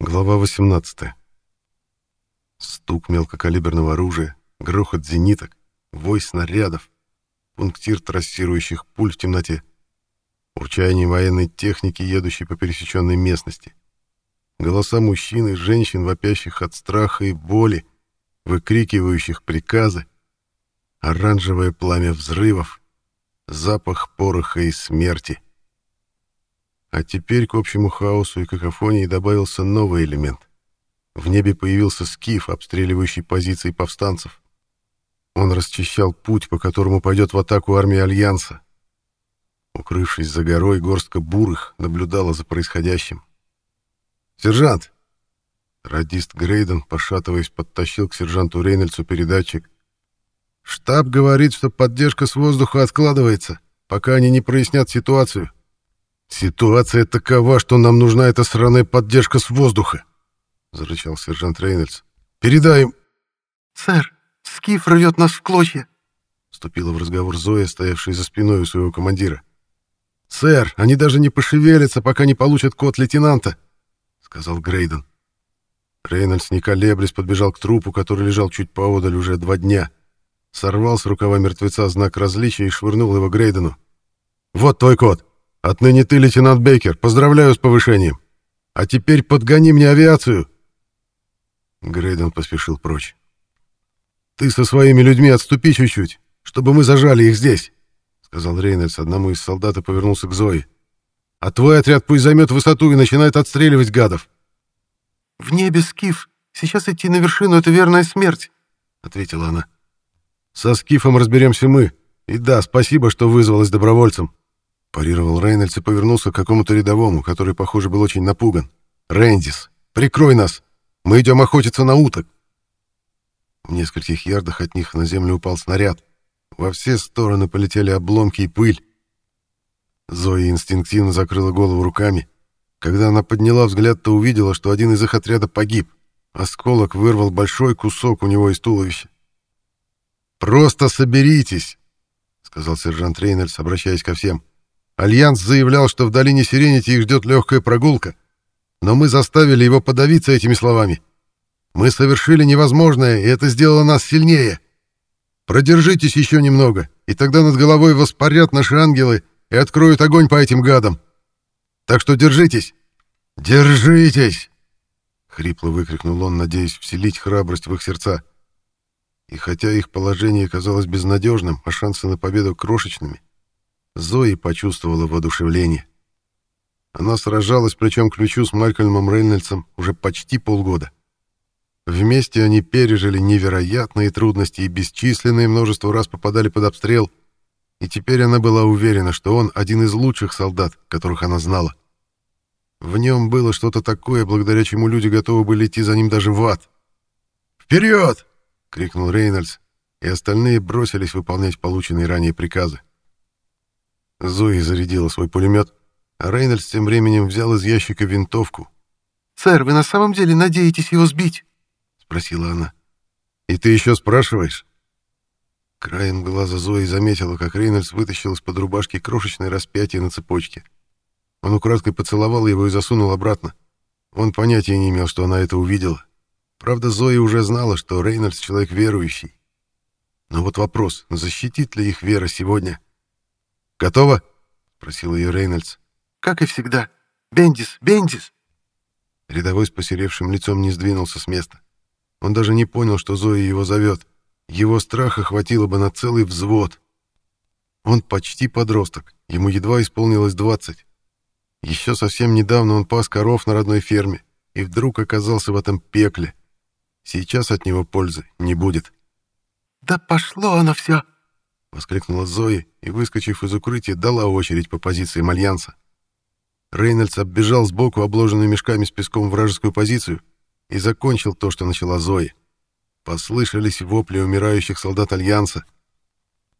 Глава 18. Стук мелкокалиберного оружия, грохот зениток, вой снарядов, пунктир трассирующих пуль в темноте, урчание военной техники, едущей по пересеченной местности, голоса мужчин и женщин, вопящих от страха и боли, выкрикивающих приказы, оранжевое пламя взрывов, запах пороха и смерти — а теперь к общему хаосу и какофонии добавился новый элемент. В небе появился скиф, обстреливающий позиции повстанцев. Он расчищал путь, по которому пойдет в атаку армия Альянса. Укрывшись за горой, горстка бурых наблюдала за происходящим. «Сержант!» Радист Грейден, пошатываясь, подтащил к сержанту Рейнольдсу передатчик. «Штаб говорит, что поддержка с воздуха откладывается, пока они не прояснят ситуацию. «Ситуация такова, что нам нужна эта сраная поддержка с воздуха», — зарычал сержант Рейнольдс. «Передай «Сэр, Скиф рвет нас в клочья», — вступила в разговор Зоя, стоявшая за спиной у своего командира. «Сэр, они даже не пошевелятся, пока не получат код лейтенанта», — сказал Грейден. Рейнольдс, не колеблясь, подбежал к трупу, который лежал чуть поодаль уже два дня. Сорвал с рукава мертвеца знак различия и швырнул его Грейдену. «Вот твой код!» Отныне ты, лейтенант Бейкер, поздравляю с повышением. А теперь подгони мне авиацию. Грейден поспешил прочь. Ты со своими людьми отступи чуть-чуть, чтобы мы зажали их здесь, сказал Рейнольдс одному из солдат и повернулся к Зои. А твой отряд пусть займет высоту и начинает отстреливать гадов. В небе скиф. Сейчас идти на вершину — это верная смерть, — ответила она. Со скифом разберемся мы. И да, спасибо, что вызвалась добровольцем. Парировал Рейнольдс и повернулся к какому-то рядовому, который, похоже, был очень напуган. «Рэндис, прикрой нас! Мы идем охотиться на уток!» В нескольких ярдах от них на землю упал снаряд. Во все стороны полетели обломки и пыль. Зоя инстинктивно закрыла голову руками. Когда она подняла взгляд, то увидела, что один из их отряда погиб. Осколок вырвал большой кусок у него из туловища. «Просто соберитесь!» — сказал сержант Рейнольдс, обращаясь ко всем. Альянс заявлял, что в долине Серенити их ждет легкая прогулка, но мы заставили его подавиться этими словами. Мы совершили невозможное, и это сделало нас сильнее. Продержитесь еще немного, и тогда над головой воспарят наши ангелы и откроют огонь по этим гадам. Так что держитесь! Держитесь!» Хрипло выкрикнул он, надеясь вселить храбрость в их сердца. И хотя их положение казалось безнадежным, а шансы на победу крошечными, Зои почувствовала воодушевление. Она сражалась плечом к плечу с Малькольмом Рейнольдсом уже почти полгода. Вместе они пережили невероятные трудности и бесчисленное множество раз попадали под обстрел, и теперь она была уверена, что он один из лучших солдат, которых она знала. В нем было что-то такое, благодаря чему люди готовы были идти за ним даже в ад. «Вперед!» — крикнул Рейнольдс, и остальные бросились выполнять полученные ранее приказы. Зои зарядила свой пулемет, а Рейнольдс тем временем взял из ящика винтовку. «Сэр, вы на самом деле надеетесь его сбить?» — спросила она. «И ты еще спрашиваешь?» Краем глаза Зои заметила, как Рейнольдс вытащил из-под рубашки крошечное распятие на цепочке. Он украдкой поцеловал его и засунул обратно. Он понятия не имел, что она это увидела. Правда, Зоя уже знала, что Рейнольдс человек верующий. Но вот вопрос, защитит ли их вера сегодня? «Готово?» — спросил ее Рейнольдс. «Как и всегда. Бендис, Бендис!» Рядовой с посеревшим лицом не сдвинулся с места. Он даже не понял, что Зоя его зовет. Его страха хватило бы на целый взвод. Он почти подросток, ему едва исполнилось двадцать. Еще совсем недавно он пас коров на родной ферме и вдруг оказался в этом пекле. Сейчас от него пользы не будет. «Да пошло оно все!» — воскликнула Зои и, выскочив из укрытия, дала очередь по позициям Альянса. Рейнольдс оббежал сбоку обложенную мешками с песком вражескую позицию и закончил то, что начала Зои. Послышались вопли умирающих солдат Альянса.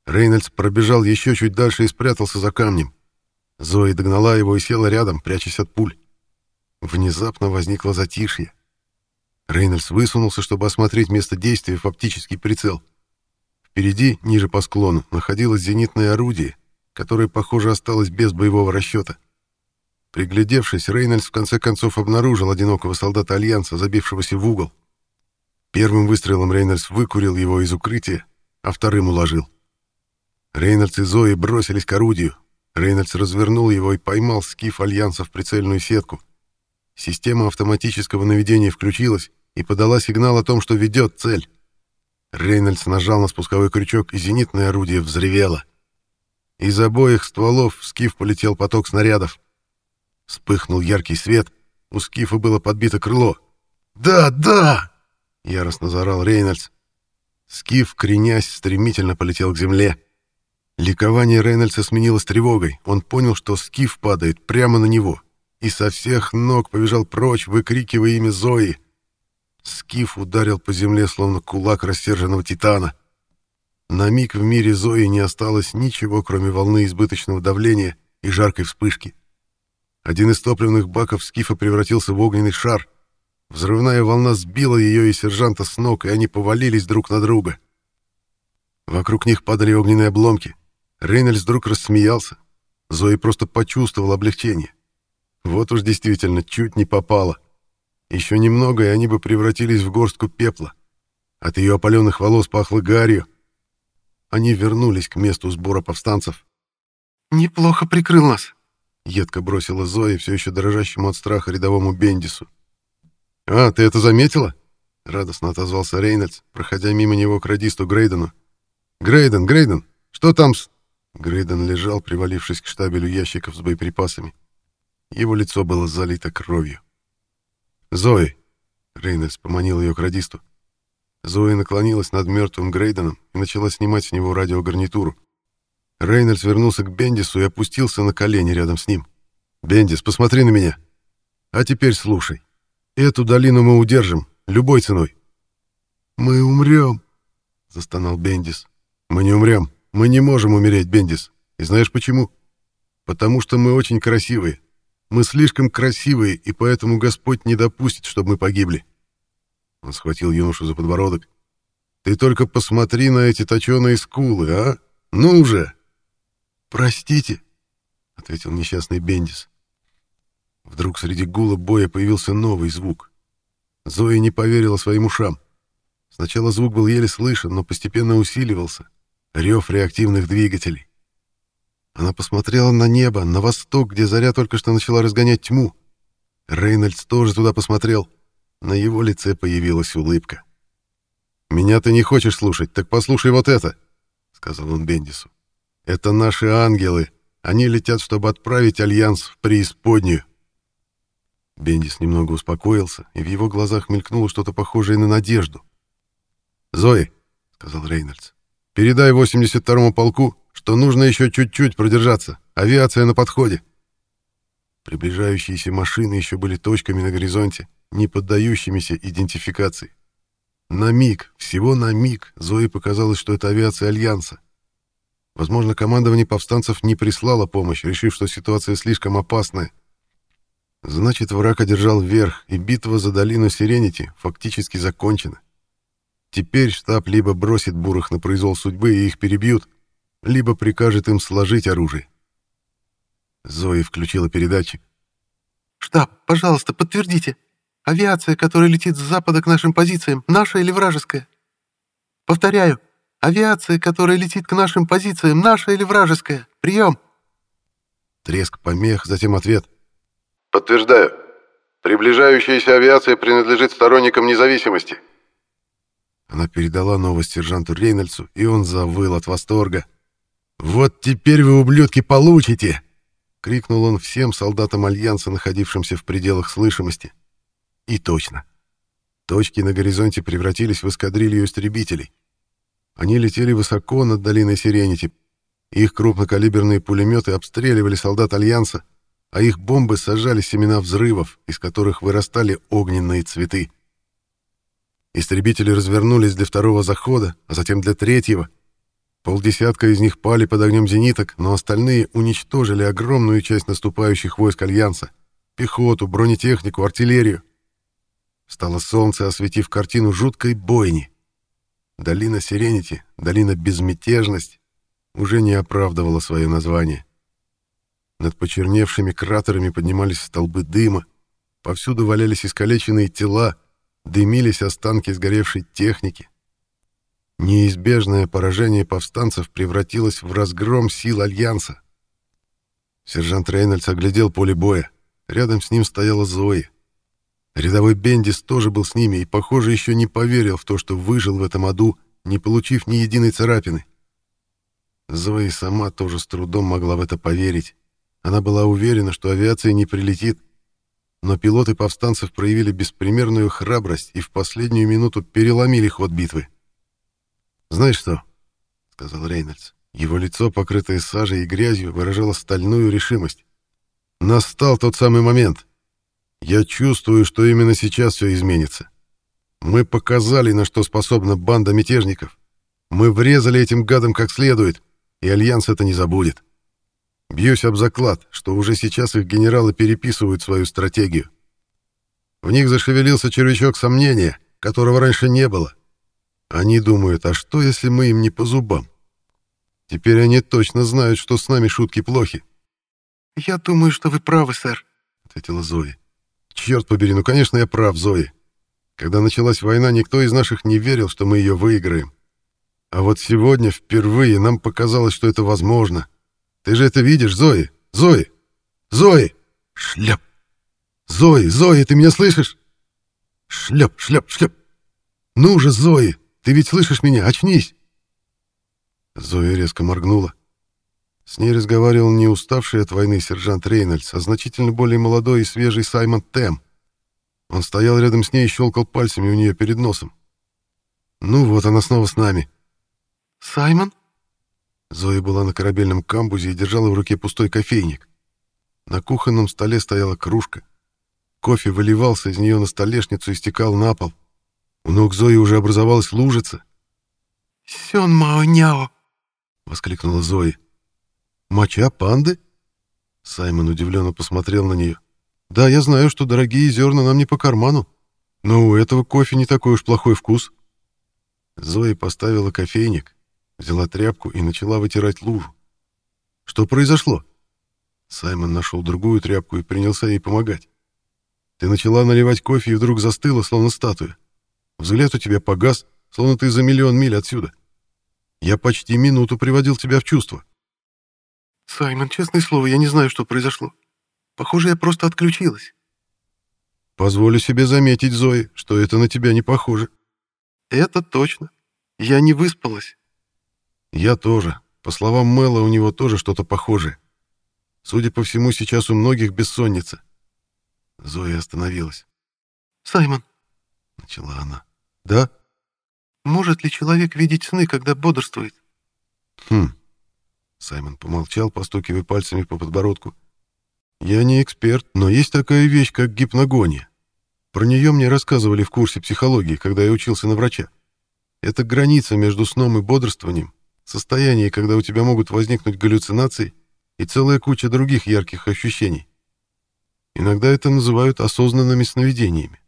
Рейнольдс пробежал еще чуть дальше и спрятался за камнем. Зои догнала его и села рядом, прячась от пуль. Внезапно возникло затишье. Рейнольдс высунулся, чтобы осмотреть место действия в оптический прицел — Впереди, ниже по склону, находилось зенитное орудие, которое, похоже, осталось без боевого расчета. Приглядевшись, Рейнольдс в конце концов обнаружил одинокого солдата Альянса, забившегося в угол. Первым выстрелом Рейнольдс выкурил его из укрытия, а вторым уложил. Рейнольдс и Зои бросились к орудию. Рейнольдс развернул его и поймал скиф Альянса в прицельную сетку. Система автоматического наведения включилась и подала сигнал о том, что ведет цель. Рейнольдс нажал на спусковой крючок, и зенитное орудие взревело. Из обоих стволов в скиф полетел поток снарядов. Вспыхнул яркий свет, у скифа было подбито крыло. «Да, да!» — яростно заорал Рейнольдс. Скиф, кренясь, стремительно полетел к земле. Ликование Рейнольдса сменилось тревогой. Он понял, что скиф падает прямо на него, и со всех ног побежал прочь, выкрикивая имя Зои. Скиф ударил по земле, словно кулак рассерженного титана. На миг в мире Зои не осталось ничего, кроме волны избыточного давления и жаркой вспышки. Один из топливных баков скифа превратился в огненный шар. Взрывная волна сбила ее и сержанта с ног, и они повалились друг на друга. Вокруг них падали огненные обломки. Рейнольдс вдруг рассмеялся. Зои просто почувствовал облегчение. Вот уж действительно чуть не попало. Еще немного, и они бы превратились в горстку пепла. От ее опаленных волос пахло гарью, они вернулись к месту сбора повстанцев. «Неплохо прикрыл нас», — едко бросила Зоя, все еще дрожащему от страха рядовому Бендису. «А, ты это заметила?» — радостно отозвался Рейнольдс, проходя мимо него к радисту Грейдену. «Грейден, Грейден, что там с...» Грейден лежал, привалившись к штабелю ящиков с боеприпасами. Его лицо было залито кровью. «Зои!» — Рейнольдс поманил ее к радисту. Зоя наклонилась над мертвым Грейденом и начала снимать с него радиогарнитуру. Рейнольдс вернулся к Бендису и опустился на колени рядом с ним. «Бендис, посмотри на меня. А теперь слушай. Эту долину мы удержим, любой ценой». «Мы умрем», — застонал Бендис. «Мы не умрем. Мы не можем умереть, Бендис. И знаешь почему? Потому что мы очень красивые. Мы слишком красивые, и поэтому Господь не допустит, чтобы мы погибли. Он схватил юношу за подбородок. «Ты только посмотри на эти точеные скулы, а? Ну уже!» «Простите», — ответил несчастный Бендис. Вдруг среди гула боя появился новый звук. Зоя не поверила своим ушам. Сначала звук был еле слышен, но постепенно усиливался. Рев реактивных двигателей. Она посмотрела на небо, на восток, где заря только что начала разгонять тьму. Рейнольдс тоже туда посмотрел. На его лице появилась улыбка. «Меня ты не хочешь слушать, так послушай вот это», — сказал он Бендису. «Это наши ангелы. Они летят, чтобы отправить Альянс в преисподнюю». Бендис немного успокоился, и в его глазах мелькнуло что-то похожее на надежду. «Зои», — сказал Рейнольдс, — «передай 82-му полку, что нужно еще чуть-чуть продержаться. Авиация на подходе». Приближающиеся машины еще были точками на горизонте, не поддающимися идентификации. На миг, всего на миг, Зои показалось, что это авиация Альянса. Возможно, командование повстанцев не прислало помощь, решив, что ситуация слишком опасная. Значит, враг одержал верх, и битва за долину Сиренити фактически закончена. Теперь штаб либо бросит бурых на произвол судьбы и их перебьют, либо прикажет им сложить оружие. Зои включила передатчик. «Штаб, пожалуйста, подтвердите. Авиация, которая летит с запада к нашим позициям, наша или вражеская? Повторяю, авиация, которая летит к нашим позициям, наша или вражеская? Прием!» Треск помех, затем ответ. «Подтверждаю. Приближающаяся авиация принадлежит сторонникам независимости». Она передала новость сержанту Рейнольдсу, и он завыл от восторга. «Вот теперь вы, ублюдки, получите!» — крикнул он всем солдатам Альянса, находившимся в пределах слышимости. И точно. Точки на горизонте превратились в эскадрилью истребителей. Они летели высоко над долиной Сиренити. Их крупнокалиберные пулеметы обстреливали солдат Альянса, а их бомбы сажали семена взрывов, из которых вырастали огненные цветы. Истребители развернулись для второго захода, а затем для третьего. Полдесятка из них пали под огнем зениток, но остальные уничтожили огромную часть наступающих войск Альянса. Пехоту, бронетехнику, артиллерию. Стало солнце, осветив картину жуткой бойни. Долина Сиренити, долина Безмятежность, уже не оправдывала свое название. Над почерневшими кратерами поднимались столбы дыма, повсюду валялись искалеченные тела, дымились останки сгоревшей техники. Неизбежное поражение повстанцев превратилось в разгром сил Альянса. Сержант Рейнольдс оглядел поле боя. Рядом с ним стояла Зои. Рядовой Бендис тоже был с ними и, похоже, еще не поверил в то, что выжил в этом аду, не получив ни единой царапины. Зои сама тоже с трудом могла в это поверить. Она была уверена, что авиация не прилетит. Но пилоты повстанцев проявили беспримерную храбрость и в последнюю минуту переломили ход битвы. «Знаешь что?» — сказал Рейнольдс. Его лицо, покрытое сажей и грязью, выражало стальную решимость. «Настал тот самый момент. Я чувствую, что именно сейчас все изменится. Мы показали, на что способна банда мятежников. Мы врезали этим гадам как следует, и Альянс это не забудет. Бьюсь об заклад, что уже сейчас их генералы переписывают свою стратегию. В них зашевелился червячок сомнения, которого раньше не было. Они думают, а что, если мы им не по зубам? Теперь они точно знают, что с нами шутки плохи. «Я думаю, что вы правы, сэр», — ответила Зои. «Черт побери, ну, конечно, я прав, Зои. Когда началась война, никто из наших не верил, что мы ее выиграем. А вот сегодня впервые нам показалось, что это возможно. Ты же это видишь, Зои? Зои! Зои! Шляп! Зои, Зои, ты меня слышишь? Шляп, шляп, шляп! Ну же, Зои, ты ведь слышишь меня? Очнись!» Зоя резко моргнула. С ней разговаривал не уставший от войны сержант Рейнольдс, а значительно более молодой и свежий Саймон Тэм. Он стоял рядом с ней и щелкал пальцами у нее перед носом. «Ну вот, она снова с нами». «Саймон?» Зоя была на корабельном камбузе и держала в руке пустой кофейник. На кухонном столе стояла кружка. Кофе выливался из нее на столешницу и стекал на пол. У ног Зои уже образовалась лужица. «Сён Мао Няо!» — воскликнула Зои. «Моча панды?» Саймон удивленно посмотрел на нее. «Да, я знаю, что дорогие зерна нам не по карману, но у этого кофе не такой уж плохой вкус». Зои поставила кофейник, взяла тряпку и начала вытирать лужу. «Что произошло?» Саймон нашел другую тряпку и принялся ей помогать. «Ты начала наливать кофе и вдруг застыла, словно статуя. Взгляд у тебя погас, словно ты за миллион миль отсюда. Я почти минуту приводил тебя в чувство. Саймон, честное слово, я не знаю, что произошло. Похоже, я просто отключилась. Позволю себе заметить, Зои, что это на тебя не похоже. Это точно. Я не выспалась. Я тоже. По словам Мэла, у него тоже что-то похожее. Судя по всему, сейчас у многих бессонница. Зоя остановилась. «Саймон», — начала она. «Да?» Может ли человек видеть сны, когда бодрствует? Хм. Саймон помолчал, постукивая пальцами по подбородку. Я не эксперт, но есть такая вещь, как гипногония. Про нее мне рассказывали в курсе психологии, когда я учился на врача. Это граница между сном и бодрствованием, состояние, когда у тебя могут возникнуть галлюцинации и целая куча других ярких ощущений. Иногда это называют осознанными сновидениями.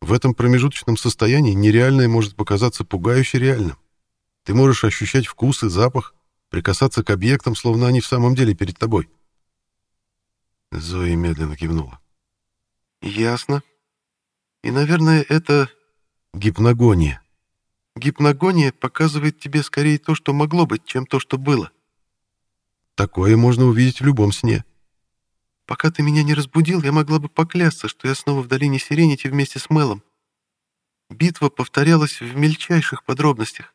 В этом промежуточном состоянии нереальное может показаться пугающе реальным. Ты можешь ощущать вкус и запах, прикасаться к объектам, словно они в самом деле перед тобой. Зоя медленно кивнула. «Ясно. И, наверное, это...» «Гипногония». «Гипногония показывает тебе скорее то, что могло быть, чем то, что было». «Такое можно увидеть в любом сне». Пока ты меня не разбудил, я могла бы поклясться, что я снова в долине Сиренити вместе с Мелом. Битва повторялась в мельчайших подробностях,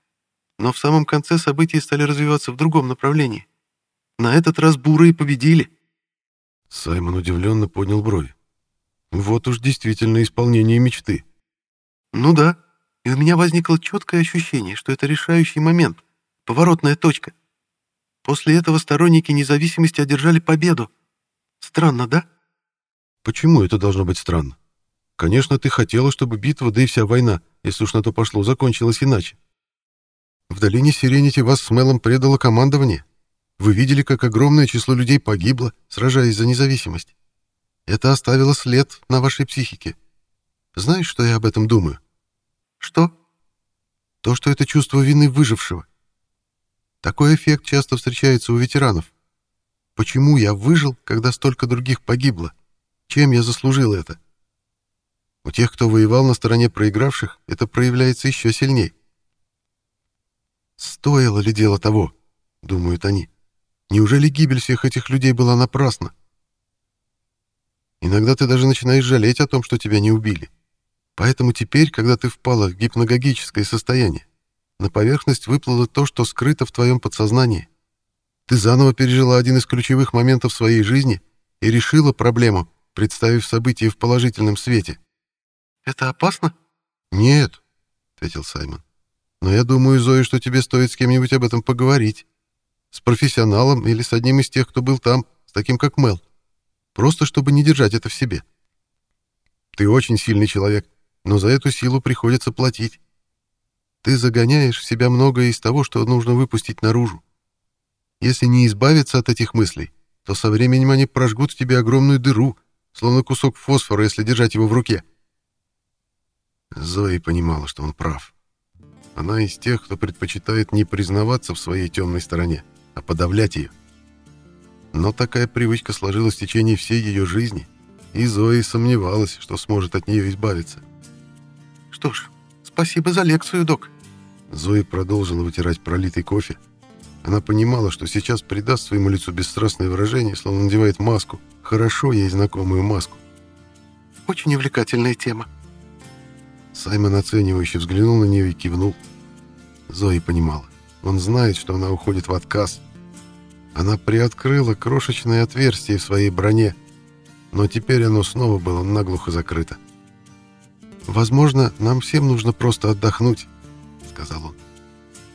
но в самом конце события стали развиваться в другом направлении. На этот раз бурые победили. Саймон удивленно поднял брови. Вот уж действительно исполнение мечты. Ну да, и у меня возникло четкое ощущение, что это решающий момент, поворотная точка. После этого сторонники независимости одержали победу. Странно, да? Почему это должно быть странно? Конечно, ты хотела, чтобы битва, да и вся война, если уж на то пошло, закончилась иначе. В долине Сиренити вас с Мелом предало командование. Вы видели, как огромное число людей погибло, сражаясь за независимость. Это оставило след на вашей психике. Знаешь, что я об этом думаю? Что? То, что это чувство вины выжившего. Такой эффект часто встречается у ветеранов. Почему я выжил, когда столько других погибло? Чем я заслужил это? У тех, кто воевал на стороне проигравших, это проявляется еще сильней. «Стоило ли дело того?» — думают они. «Неужели гибель всех этих людей была напрасна?» Иногда ты даже начинаешь жалеть о том, что тебя не убили. Поэтому теперь, когда ты впала в гипногогическое состояние, на поверхность выплыло то, что скрыто в твоем подсознании. Ты заново пережила один из ключевых моментов своей жизни и решила проблему, представив события в положительном свете. «Это опасно?» «Нет», — ответил Саймон. «Но я думаю, Зоя, что тебе стоит с кем-нибудь об этом поговорить. С профессионалом или с одним из тех, кто был там, с таким как Мел. Просто чтобы не держать это в себе. Ты очень сильный человек, но за эту силу приходится платить. Ты загоняешь в себя многое из того, что нужно выпустить наружу. Если не избавиться от этих мыслей, то со временем они прожгут в тебе огромную дыру, словно кусок фосфора, если держать его в руке. Зои понимала, что он прав. Она из тех, кто предпочитает не признаваться в своей темной стороне, а подавлять ее. Но такая привычка сложилась в течение всей ее жизни, и Зои сомневалась, что сможет от нее избавиться. «Что ж, спасибо за лекцию, док». Зои продолжила вытирать пролитый кофе. Она понимала, что сейчас придаст своему лицу бесстрастное выражение, словно надевает маску, хорошо ей знакомую маску. «Очень увлекательная тема». Саймон оценивающе взглянул на нее и кивнул. Зои понимала. Он знает, что она уходит в отказ, она приоткрыла крошечное отверстие в своей броне, но теперь оно снова было наглухо закрыто. «Возможно, нам всем нужно просто отдохнуть», — сказал он.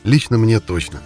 «Лично мне точно.